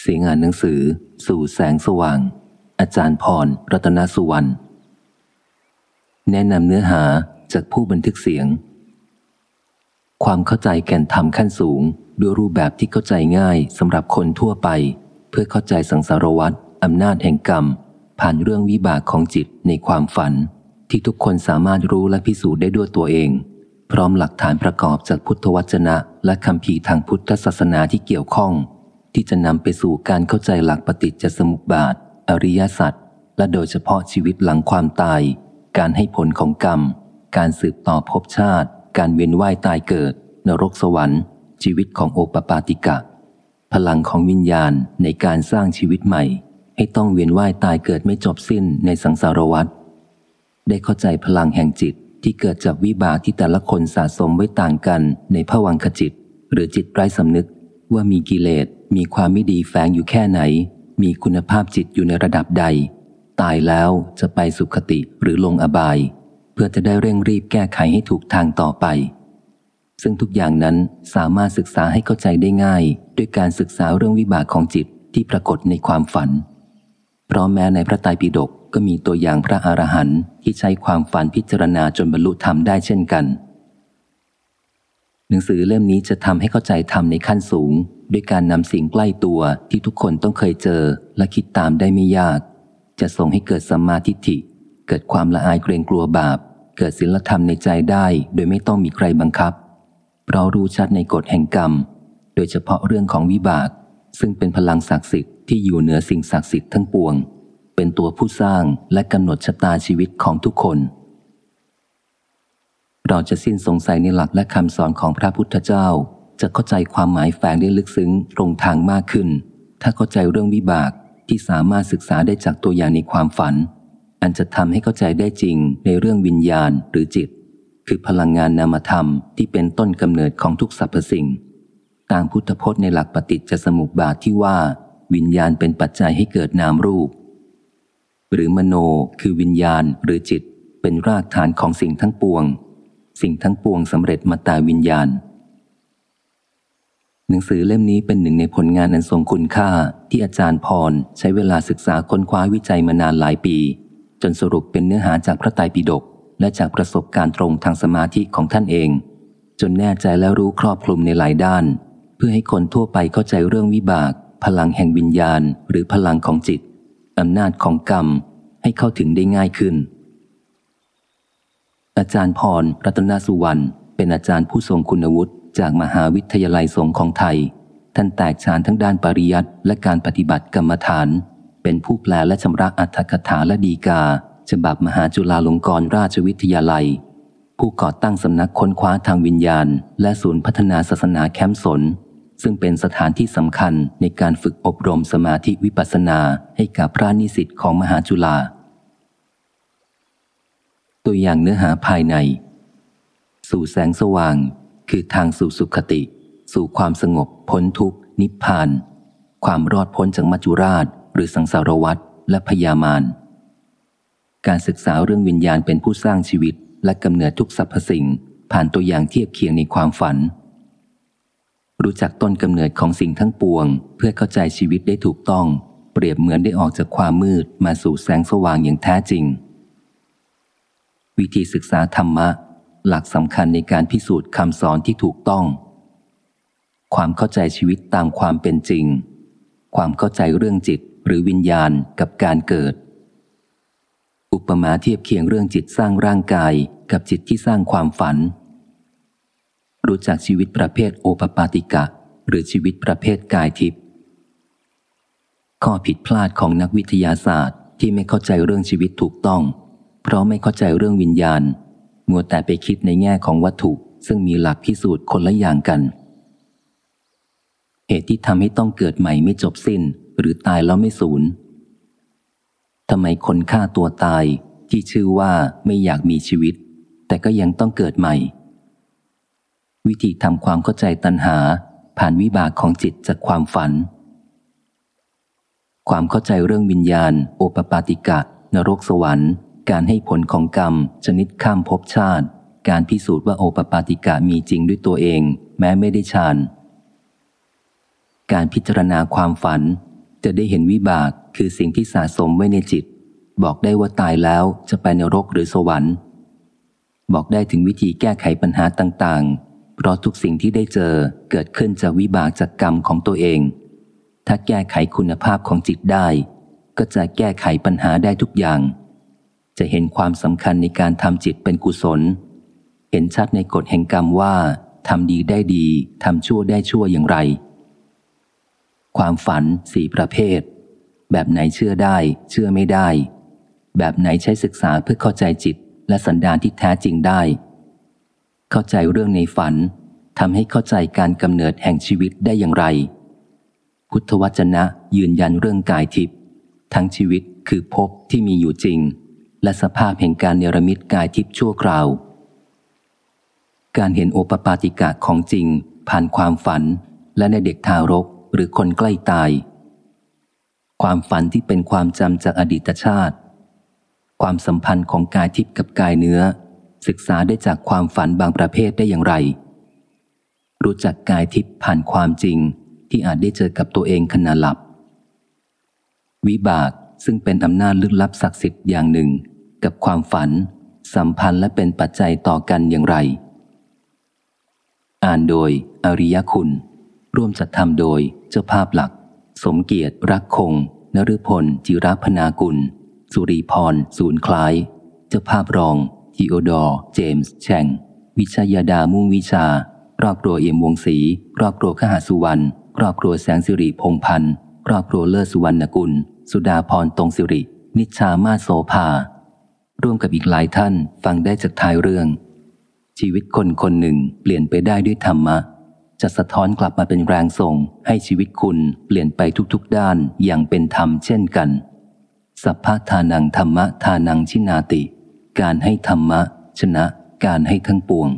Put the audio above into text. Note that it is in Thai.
เสียงอ่านหนังสือ สู่แสงสว่าง อาจารย์พร รัตนสุวรรณ แนะนำเนื้อหาจากผู้บันทึกเสียง ความเข้าใจแก่นธรรมขั้นสูง ด้วยรูปแบบที่เข้าใจง่ายสำหรับคนทั่วไป เพื่อเข้าใจสังสารวัฏอำนาจแห่งกรรม ผ่านเรื่องวิบากของจิตในความฝัน ที่ทุกคนสามารถรู้และพิสูจน์ได้ด้วยตัวเอง พร้อมหลักฐานประกอบจากพุทธวจนะ และคำพีทางพุทธศาสนาที่เกี่ยวข้อง ที่จะนำไปสู่การเข้าใจหลักปฏิจจสมุปบาท อริยสัจและโดยเฉพาะชีวิตหลังความตาย การให้ผลของกรรม การสืบต่อภพชาติ การเวียนว่ายตายเกิด นรกสวรรค์ ชีวิตของโอปปาติกะ พลังของวิญญาณในการสร้างชีวิตใหม่ ให้ต้องเวียนว่ายตายเกิดไม่จบสิ้นในสังสารวัฏได้เข้าใจพลังแห่งจิตที่เกิดจากวิบากที่แต่ละคนสะสมไว้ต่างกันในภวังคจิต หรือจิตไร้สำนึกว่ามีกิเลส มีความไม่ดีแฝงอยู่แค่ไหน มีคุณภาพจิตอยู่ในระดับใด ตายแล้วจะไปสุขติหรือลงอบาย เพื่อจะได้เร่งรีบแก้ไขให้ถูกทางต่อไป ซึ่งทุกอย่างนั้นสามารถศึกษาให้เข้าใจได้ง่าย ด้วยการศึกษาเรื่องวิบากของจิตที่ปรากฏในความฝัน เพราะแม้ในพระไตรปิฎกก็มีตัวอย่างพระอรหันต์ที่ใช้ความฝันพิจารณาจนบรรลุธรรมได้เช่นกัน หนังสือเล่มนี้จะทำให้เข้าใจธรรมในขั้นสูง ด้วยการนำสิ่งใกล้ตัวที่ทุกคนต้องเคยเจอและคิดตามได้ไม่ยาก จะส่งให้เกิดสัมมาทิฏฐิ เกิดความละอายเกรงกลัวบาป เกิดศีลธรรมในใจได้ โดยไม่ต้องมีใครบังคับ เรารู้ชัดในกฎแห่งกรรม โดยเฉพาะเรื่องของวิบาก ซึ่งเป็นพลังศักดิ์สิทธิ์ที่อยู่เหนือสิ่งศักดิ์สิทธิ์ทั้งปวง เป็นตัวผู้สร้างและกำหนดชะตาชีวิตของทุกคน เราจะสิ้นสงสัยในหลักและคำสอนของพระพุทธเจ้า จะเข้าใจความหมายแฝงได้ลึกซึ้งตรงทางมากขึ้น ถ้าเข้าใจเรื่องวิบากที่สามารถศึกษาได้จากตัวอย่างในความฝัน อันจะทำให้เข้าใจได้จริงในเรื่องวิญญาณหรือจิต คือพลังงานนามธรรมที่เป็นต้นกำเนิดของทุกสรรพสิ่ง ตามพุทธพจน์ในหลักปฏิจจสมุปบาทที่ว่า วิญญาณเป็นปัจจัยให้เกิดนามรูป หรือมโนคือวิญญาณหรือจิต เป็นรากฐานของสิ่งทั้งปวง สิ่งทั้งปวงสำเร็จมาแต่วิญญาณ หนังสือเล่มนี้เป็นหนึ่งในผลงานอันทรงคุณค่าที่อาจารย์พรใช้เวลาศึกษาค้นคว้าวิจัยมานานหลายปี จนสรุปเป็นเนื้อหาจากพระไตรปิฎกและจากประสบการณ์ตรงทางสมาธิของท่านเอง จนแน่ใจและรู้ครอบคลุมในหลายด้าน เพื่อให้คนทั่วไปเข้าใจเรื่องวิบาก พลังแห่งวิญญาณ หรือพลังของจิตอำนาจของกรรมให้เข้าถึงได้ง่ายขึ้น อาจารย์พรรัตนสุวรรณเป็นอาจารย์ผู้ทรงคุณวุฒิจากมหาวิทยาลัยสงฆ์ของไทย ท่านแตกฉานทั้งด้านปริยัติและการปฏิบัติกรรมฐาน เป็นผู้แปลและชำระอัตถกถาและดีกา ฉบับมหาจุฬาลงกรณราชวิทยาลัย ผู้ก่อตั้งสำนักค้นคว้าทางวิญญาณ และศูนย์พัฒนาศาสนาแคมป์สน ซึ่งเป็นสถานที่สำคัญในการฝึกอบรมสมาธิวิปัสสนาให้กับพระนิสิตของมหาจุฬา ตัวอย่างเนื้อหาภายใน สู่แสงสว่าง คือทางสู่สุขติ สู่ความสงบ พ้นทุกข์ นิพพาน ความรอดพ้นจากมัจจุราช หรือสังสารวัฏและพยามารการศึกษาเรื่องวิญญาณเป็นผู้สร้างชีวิต และกำเนิดทุกสรรพสิ่ง ผ่านตัวอย่างเทียบเคียงในความฝัน รู้จักต้นกำเนิดของสิ่งทั้งปวง เพื่อเข้าใจชีวิตได้ถูกต้อง เปรียบเหมือนได้ออกจากความมืดมาสู่แสงสว่างอย่างแท้จริง วิธีศึกษาธรรมะ หลักสำคัญในการพิสูจน์คำสอนที่ถูกต้อง ความเข้าใจชีวิตตามความเป็นจริง ความเข้าใจเรื่องจิตหรือวิญญาณกับการเกิด อุปมาเทียบเคียงเรื่องจิตสร้างร่างกายกับจิตที่สร้างความฝัน รู้จักชีวิตประเภทโอปปาติกะ หรือชีวิตประเภทกายทิพย์ข้อผิดพลาดของนักวิทยาศาสตร์ที่ไม่เข้าใจเรื่องชีวิตถูกต้อง เพราะไม่เข้าใจเรื่องวิญญาณ มัวแต่ไปคิดในแง่ของวัตถุซึ่งมีหลักพิสูจน์คนละอย่างกัน เหตุที่ทำให้ต้องเกิดใหม่ไม่จบสิ้น หรือตายแล้วไม่สูญทำไมคนฆ่าตัวตายที่ชื่อว่าไม่อยากมีชีวิต แต่ก็ยังต้องเกิดใหม่ วิธีทำความเข้าใจตัณหา ผ่านวิบากของจิตจากความฝัน ความเข้าใจเรื่องวิญญาณ โอปปาติกะ นรกสวรรค์ การให้ผลของกรรม ชนิดข้ามภพชาติ การพิสูจน์ว่าโอปปาติกะมีจริงด้วยตัวเอง แม้ไม่ได้ฌาน การพิจารณาความฝัน จะได้เห็นวิบากคือสิ่งที่สะสมไว้ในจิต บอกได้ว่าตายแล้วจะไปนรกหรือสวรรค์ บอกได้ถึงวิธีแก้ไขปัญหาต่างๆ เพราะทุกสิ่งที่ได้เจอเกิดขึ้นจากวิบากจากกรรมของตัวเอง ถ้าแก้ไขคุณภาพของจิตได้ ก็จะแก้ไขปัญหาได้ทุกอย่าง จะเห็นความสำคัญในการทำจิตเป็นกุศล เห็นชัดในกฎแห่งกรรมว่าทำดีได้ดีทำชั่วได้ชั่วอย่างไร ความฝันสี่ประเภท แบบไหนเชื่อได้ เชื่อไม่ได้ แบบไหนใช้ศึกษาเพื่อเข้าใจจิตและสันดานที่แท้จริงได้ เข้าใจเรื่องในฝันทำให้เข้าใจการกำเนิดแห่งชีวิตได้อย่างไร พุทธวจนะยืนยันเรื่องกายทิพย์ทั้งชีวิตคือภพที่มีอยู่จริง และสภาพแห่งการเนรมิตกายทิพย์ชั่วคราว การเห็นโอปปาติกะของจริง ผ่านความฝันและในเด็กทารกหรือคนใกล้ตาย ความฝันที่เป็นความจำจากอดีตชาติ ความสัมพันธ์ของกายทิพย์กับกายเนื้อ ศึกษาได้จากความฝันบางประเภทได้อย่างไร รู้จักกายทิพย์ผ่านความจริงที่อาจได้เจอกับตัวเองขณะหลับ วิบากซึ่งเป็นอำนาจลึกลับศักดิ์สิทธิ์อย่างหนึ่ง กับความฝัน สัมพันธ์และเป็นปัจจัยต่อกันอย่างไร อ่านโดย อริยคุณ ร่วมจัดทำโดยเจ้าภาพหลัก สมเกียรติรักคง นฤพล จิรพนากุล สุรีพร ศูนย์คล้าย เจ้าภาพรองทีโอดอร์ เจมส์แชง วิชยาดามุ่งวิชา ครอบครัวเอี่ยมวงศรี ครอบครัวขหาสุวรรณ ครอบครัวแสงสิริพงพันธ์ ครอบครัวเลิศสุวรรณกุล สุดาพรตรงสิริ นิชามาโสภา ร่วมกับอีกหลายท่านฟังได้จากท้ายเรื่อง ชีวิตคนคนหนึ่งเปลี่ยนไปได้ด้วยธรรมะ จะสะท้อนกลับมาเป็นแรงส่ง ให้ชีวิตคุณเปลี่ยนไปทุกๆ ด้านอย่างเป็นธรรมเช่นกัน สัพพะทานังธรรมะทานังชินาติ การให้ธรรมะ ชนะการให้ทั้งปวง